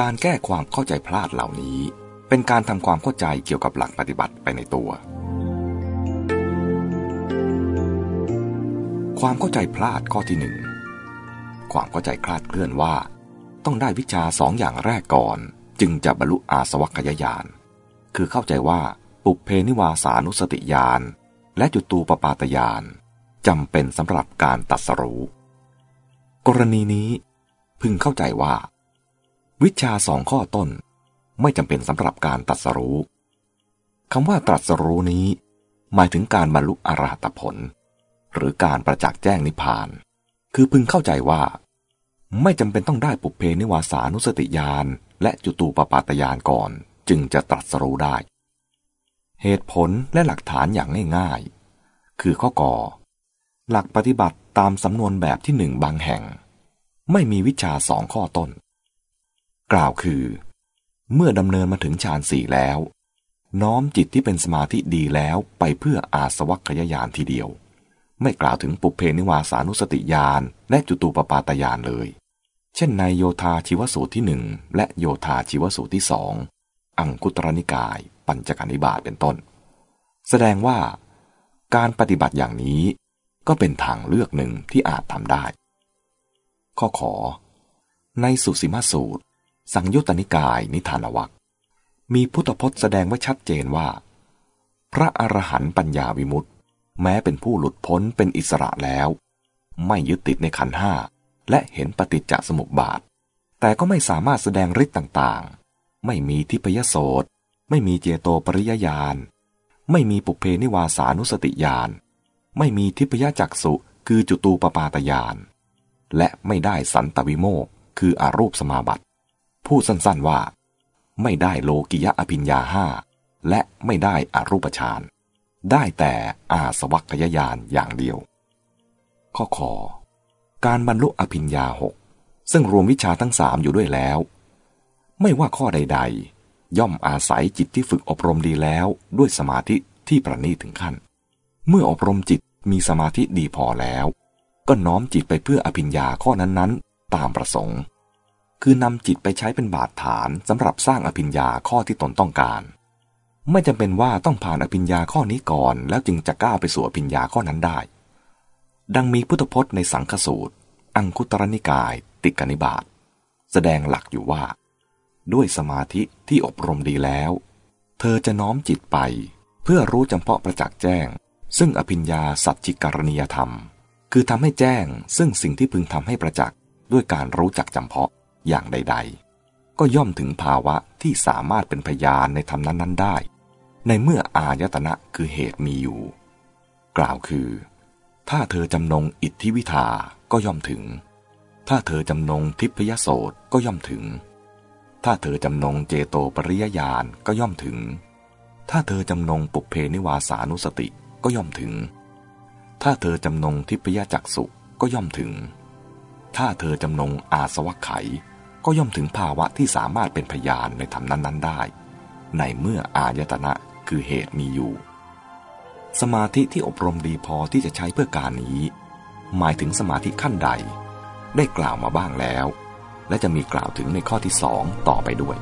การแก้ความเข้าใจพลาดเหล่านี้ เป็นการทำความเข้าใจเกี่ยวกับหลักปฏิบัติไปในตัว ความเข้าใจพลาดข้อที่หนึ่งความเข้าใจคลาดเคลื่อนว่า ต้องได้วิชาสองอย่างแรกก่อน จึงจะบรรลุอาสวัคยายานคือเข้าใจว่าปุเพนิวาสานุสติญาณและจุตูปปาตญาณจำเป็นสำหรับการตัดสรู้ กรณีนี้พึงเข้าใจว่า วิชาสองข้อต้นไม่จำเป็นสำหรับการตัดสรู้คำว่าตรัสรู้นี้ หมายถึงการบรรลุอรหัตผล หรือการประจักษ์แจ้งนิพพาน คือพึงเข้าใจว่า ไม่จำเป็นต้องได้ปุเพนิวาสานุสติญาณและจุตูปปาตญาณก่อนจึงจะตรัสรู้ได้ เหตุผลและหลักฐานอย่างง่ายๆ คือข้อก่อ หลักปฏิบัติตามสำนวนแบบที่หนึ่งบางแห่ง ไม่มีวิชาสองข้อต้น กล่าวคือ เมื่อดำเนินมาถึงฌานสี่แล้ว น้อมจิตที่เป็นสมาธิดีแล้วไปเพื่ออาสวัคยายานทีเดียว ไม่กล่าวถึงปุเพนิวาสานุสติญาณและจุตูปปาตญาณเลย เช่นในโยธาชีวสูตรที่หนึ่งและโยธาชีวสูตรที่สองอังคุตรนิกาย ปัญจกนิบาตเป็นต้น แสดงว่าการปฏิบัติอย่างนี้ก็เป็นทางเลือกหนึ่งที่อาจทำได้ ข้อขอ ในสุสีมาสูตร สังยุตตนิกายนิทานวักมีพุทธพจน์แสดงไว้ชัดเจนว่า พระอรหันต์ปัญญาวิมุตต์แม้เป็นผู้หลุดพ้นเป็นอิสระแล้ว ไม่ยึดติดในขันห้าและเห็นปฏิจจสมุปบาท แต่ก็ไม่สามารถแสดงฤทธิ์ต่างๆ ไม่มีทิพยโสตไม่มีเจโตปริยญาณ ไม่มีปุเพนิวาสานุสติญาณ ไม่มีทิพยจักสุคือจุตูปปาตยานและไม่ได้สันตวิโมกคืออารูปสมาบัติ พูดสั้นๆว่า ไม่ได้โลกิยะอภิญญาห้าและไม่ได้อรูปฌานได้แต่อาสวัคยายานอย่างเดียว ข้อคอการบรรลุอภิญญาหกซึ่งรวมวิชาทั้งสามอยู่ด้วยแล้ว ไม่ว่าข้อใด ๆ ย่อมอาศัยจิตที่ฝึกอบรมดีแล้วด้วยสมาธิที่ประณีตถึงขั้น เมื่ออบรมจิตมีสมาธิดีพอแล้ว ก็น้อมจิตไปเพื่ออภิญญาข้อนั้นๆ ตามประสงค์ คือนำจิตไปใช้เป็นบาดฐานสำหรับสร้างอภิญญาข้อที่ตนต้องการ ไม่จำเป็นว่าต้องผ่านอภิญญาข้อนี้ก่อน แล้วจึงจะก้าวไปสู่อภิญญาข้อนั้นได้ ดังมีพุทธพจน์ในสังฆสูตร อังคุตรนิกาย ติกนิบาตแสดงหลักอยู่ว่า ด้วยสมาธิที่อบรมดีแล้ว เธอจะน้อมจิตไป เพื่อรู้จำเพาะประจักษ์แจ้ง ซึ่งอภิญญาสัจจิการณียธรรม คือทำให้แจ้งซึ่งสิ่งที่พึงทำให้ประจักษ์ด้วยการรู้จักจำเพาะ อย่างใด ๆ ก็ย่อมถึงภาวะที่สามารถเป็นพยานในธรรมนั้น ๆ ได้ ในเมื่ออายตนะคือเหตุมีอยู่ กล่าวคือ ถ้าเธอจำนงอิทธิวิทาก็ย่อมถึง ถ้าเธอจำนงทิพยโสตก็ย่อมถึง ถ้าเธอจำนงเจโตปริยญาณก็ย่อมถึง ถ้าเธอจำนงปุเพนิวาสานุสติก็ย่อมถึง ถ้าเธอจำนงทิพยจักสุก็ย่อมถึง ถ้าเธอจำนงอาสวัคไข ก็ย่อมถึงภาวะที่สามารถเป็นพยานในธรรมนั้นๆได้ ในเมื่ออายตนะคือเหตุมีอยู่ สมาธิที่อบรมดีพอที่จะใช้เพื่อการนี้ หมายถึงสมาธิขั้นใด ได้กล่าวมาบ้างแล้ว และจะมีกล่าวถึงในข้อที่สองต่อไปด้วย